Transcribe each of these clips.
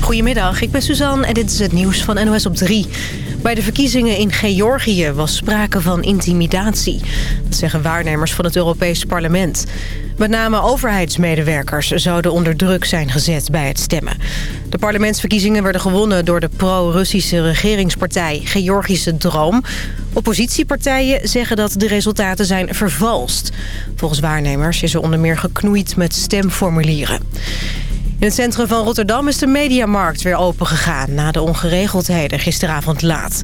Goedemiddag, ik ben Suzanne en dit is het nieuws van NOS op 3. Bij de verkiezingen in Georgië was sprake van intimidatie. Dat zeggen waarnemers van het Europees Parlement. Met name overheidsmedewerkers zouden onder druk zijn gezet bij het stemmen. De parlementsverkiezingen werden gewonnen door de pro-Russische regeringspartij Georgische Droom. Oppositiepartijen zeggen dat de resultaten zijn vervalst. Volgens waarnemers is er onder meer geknoeid met stemformulieren. In het centrum van Rotterdam is de Mediamarkt weer opengegaan... na de ongeregeldheden gisteravond laat.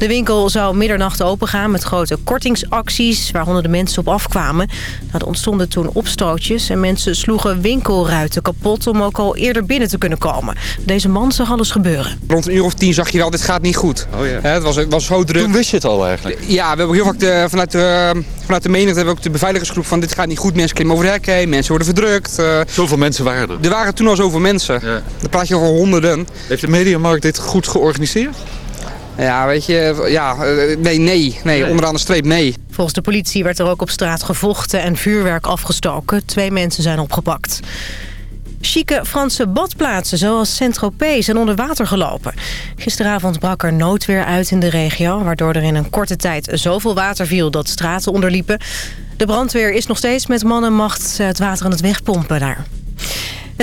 De winkel zou middernacht opengaan met grote kortingsacties... waar honderden mensen op afkwamen. Er ontstonden toen opstootjes en mensen sloegen winkelruiten kapot... om ook al eerder binnen te kunnen komen. Deze man zag alles gebeuren. Rond een uur of tien zag je wel, dit gaat niet goed. Oh ja. het, was, het was zo druk. Toen wist je het al eigenlijk? Ja, we hebben heel vaak de, vanuit, de, vanuit de menigte hebben we ook de beveiligingsgroep van... dit gaat niet goed, mensen klimmen over de hekken heen, mensen worden verdrukt. Uh, Zoveel mensen waren er? Er waren toen al zoveel mensen. Ja. Dan praat je over honderden. Heeft de Mediamarkt dit goed georganiseerd? Ja, weet je, ja, nee, nee, nee, onderaan de streep nee. Volgens de politie werd er ook op straat gevochten en vuurwerk afgestoken. Twee mensen zijn opgepakt. Chique Franse badplaatsen zoals Saint-Tropez zijn onder water gelopen. Gisteravond brak er noodweer uit in de regio... waardoor er in een korte tijd zoveel water viel dat straten onderliepen. De brandweer is nog steeds met man en macht het water aan het wegpompen daar.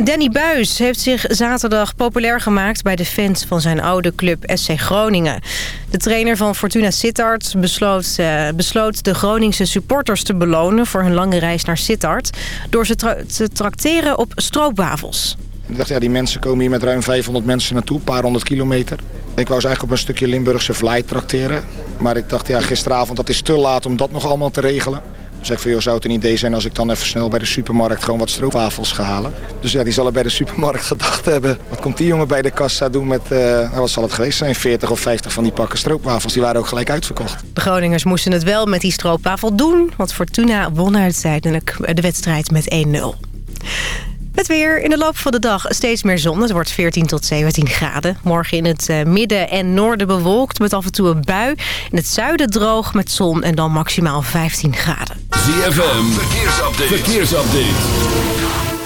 Danny Buis heeft zich zaterdag populair gemaakt bij de fans van zijn oude club SC Groningen. De trainer van Fortuna Sittard besloot, uh, besloot de Groningse supporters te belonen voor hun lange reis naar Sittard... door ze te trakteren op stroopwafels. Ik dacht, ja, die mensen komen hier met ruim 500 mensen naartoe, een paar honderd kilometer. Ik wou ze eigenlijk op een stukje Limburgse vlaai trakteren. Maar ik dacht, ja, gisteravond dat is te laat om dat nog allemaal te regelen. Dus ik van, joh, zou het een idee zijn als ik dan even snel bij de supermarkt gewoon wat stroopwafels ga halen. Dus ja, die zal er bij de supermarkt gedacht hebben. Wat komt die jongen bij de kassa doen met, uh, wat zal het geweest zijn, 40 of 50 van die pakken stroopwafels. Die waren ook gelijk uitverkocht. De Groningers moesten het wel met die stroopwafel doen, want Fortuna won uiteindelijk de wedstrijd met 1-0. Het weer in de loop van de dag steeds meer zon. Het wordt 14 tot 17 graden. Morgen in het midden en noorden bewolkt met af en toe een bui. In het zuiden droog met zon en dan maximaal 15 graden. ZFM, verkeersupdate. verkeersupdate.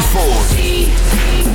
Zandvoort.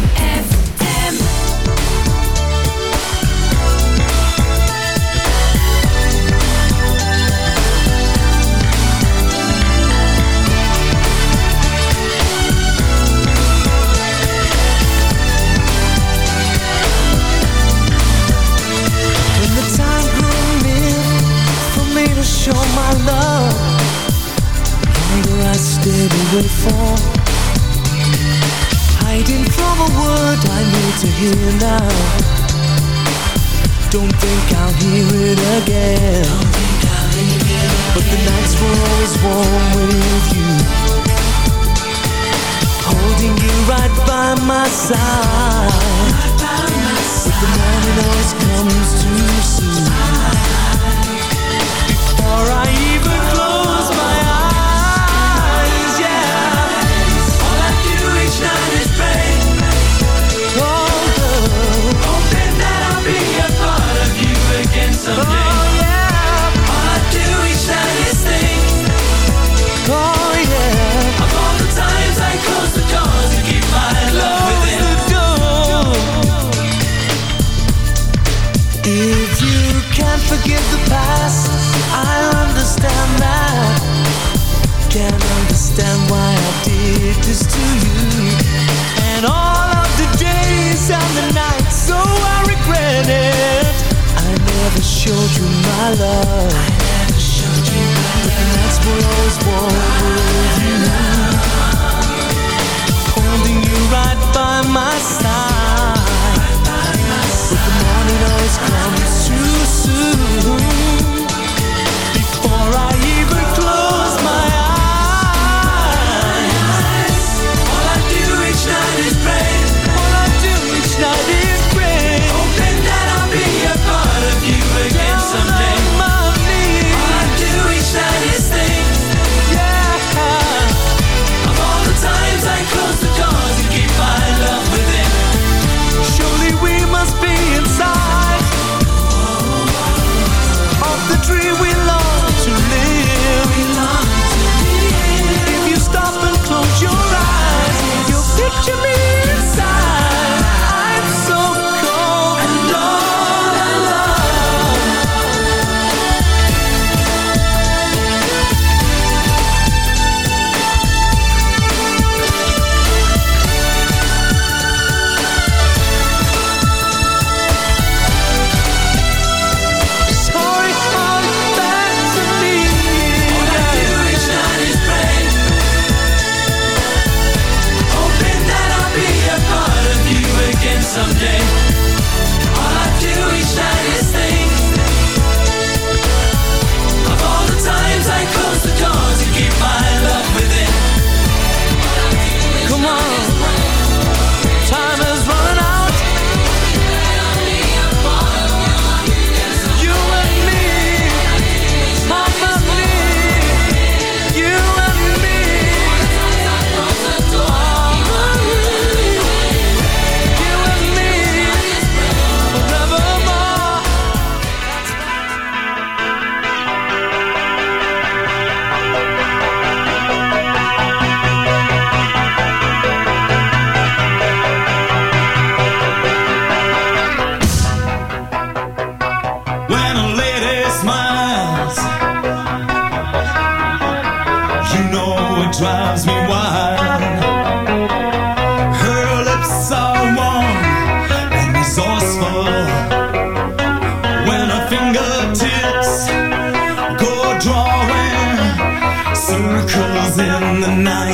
The night.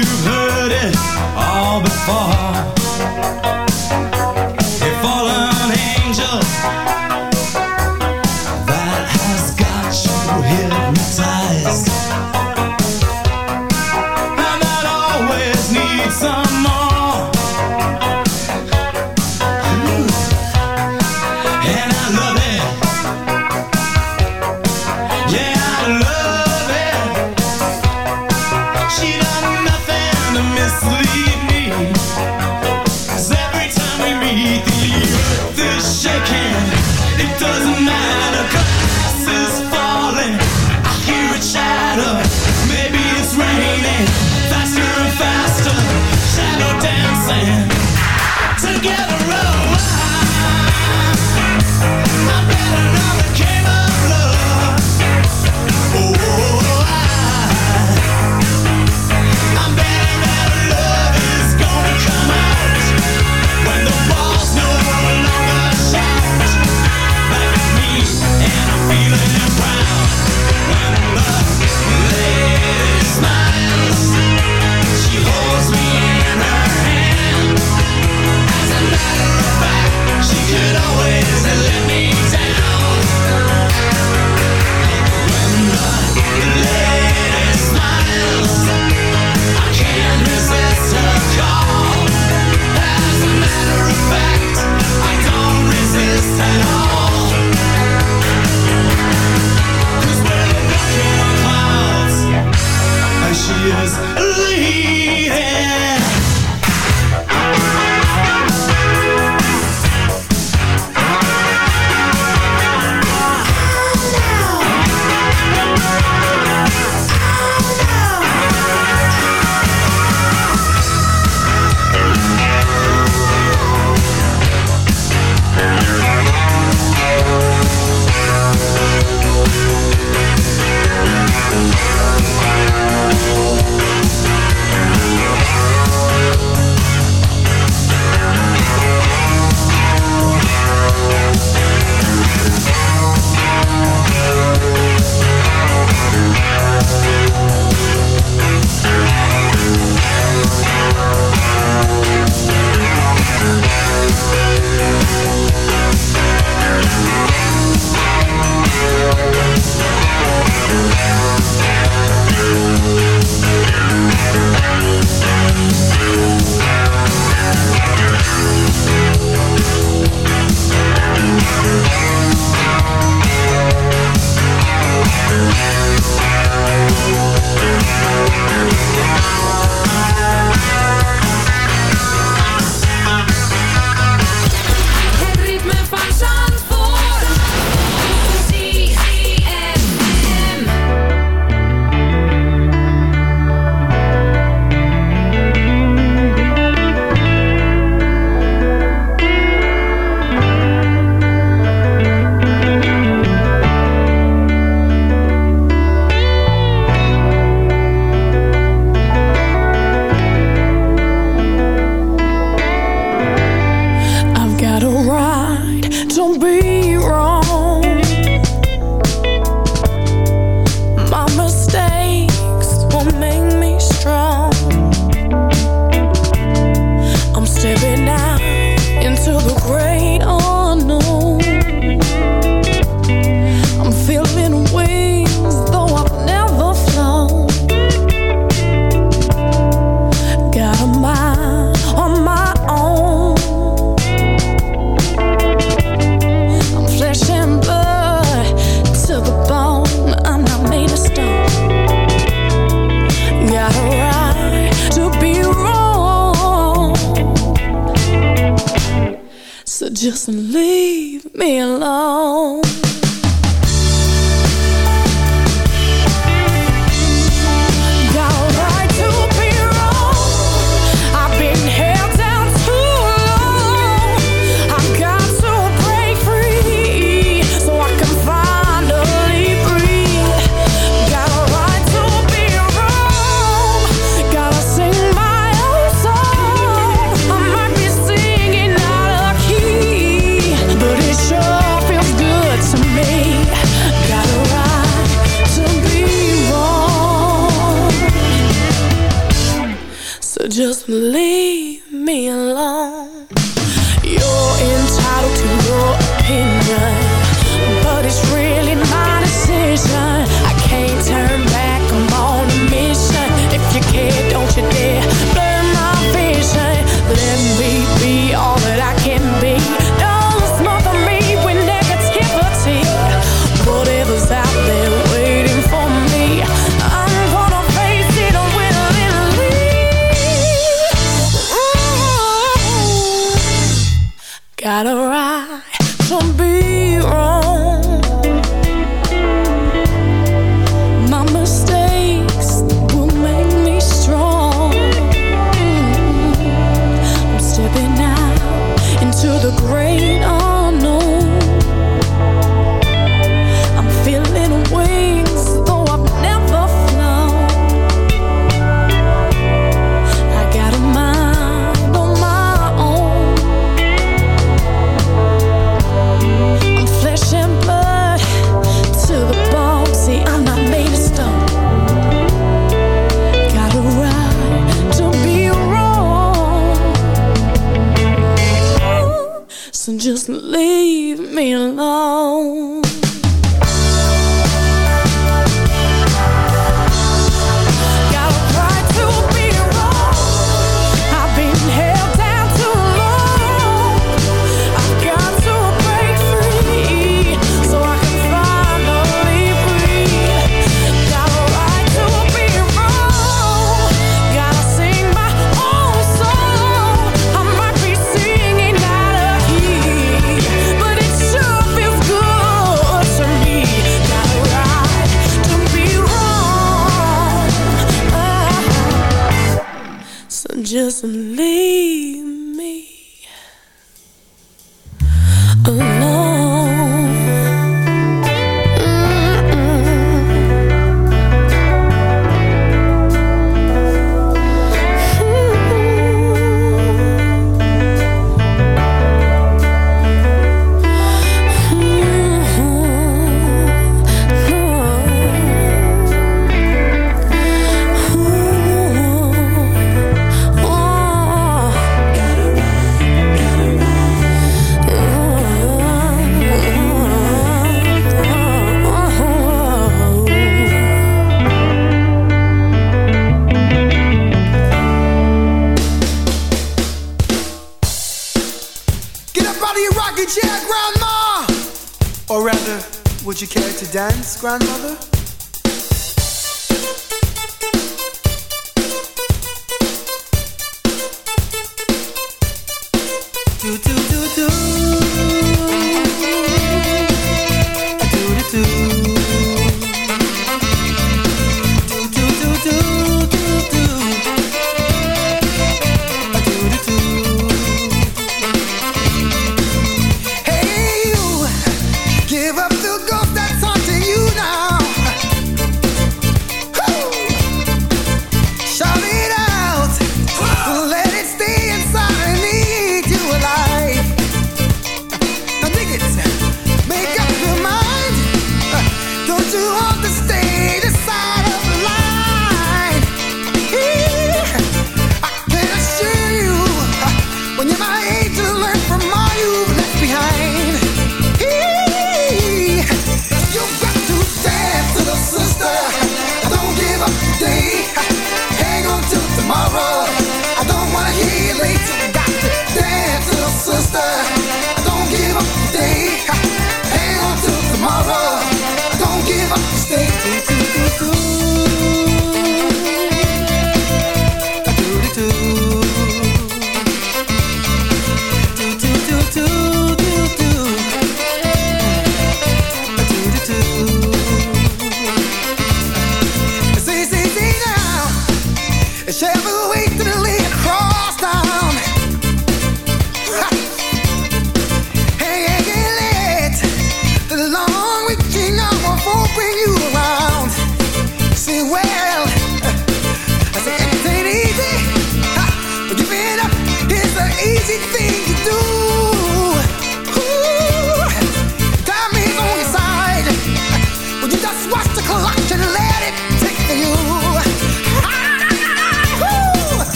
You've heard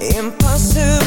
Impossible.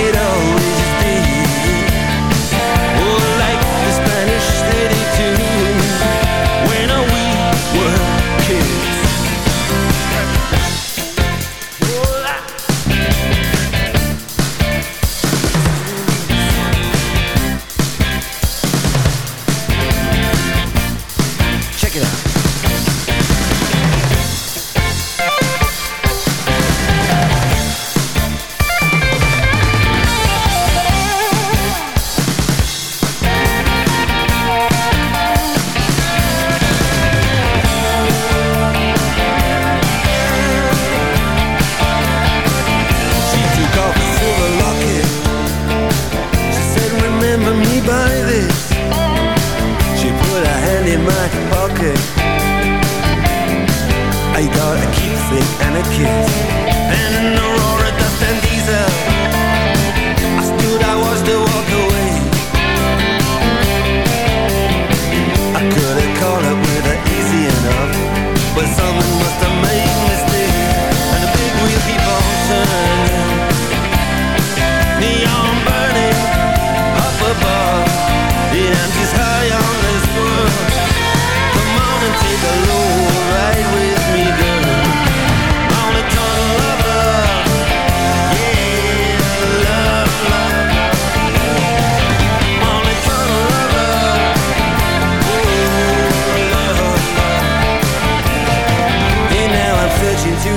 it all.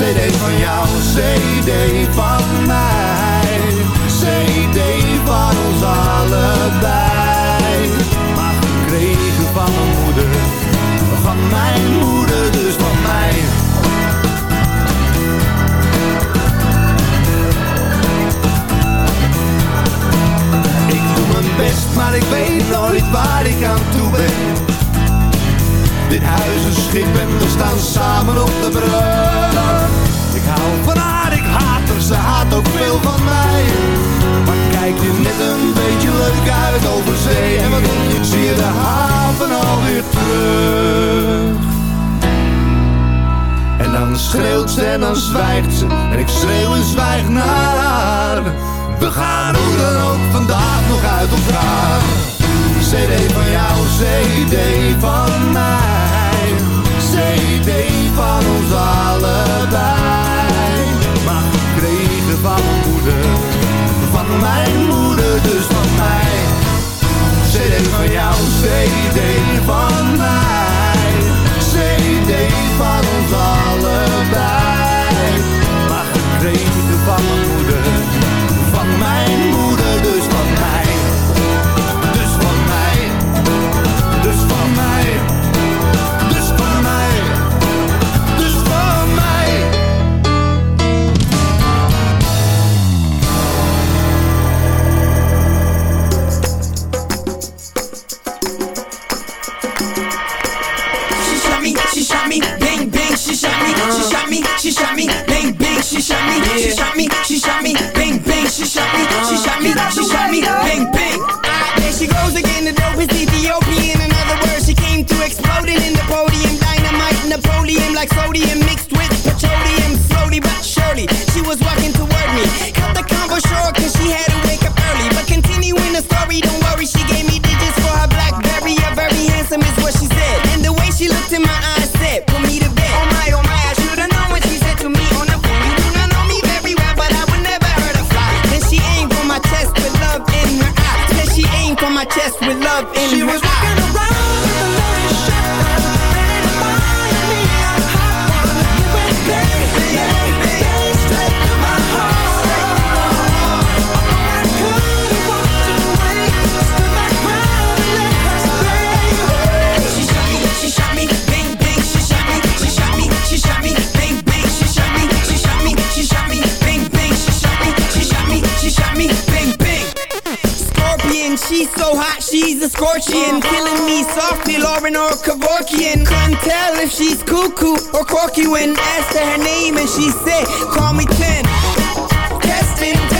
CD van jou, CD van mij. CD van ons allebei. my Lauren or Kevorkian Can't tell if she's cuckoo or quirky When asked her, her name and she said, call me Ken Testing, testing.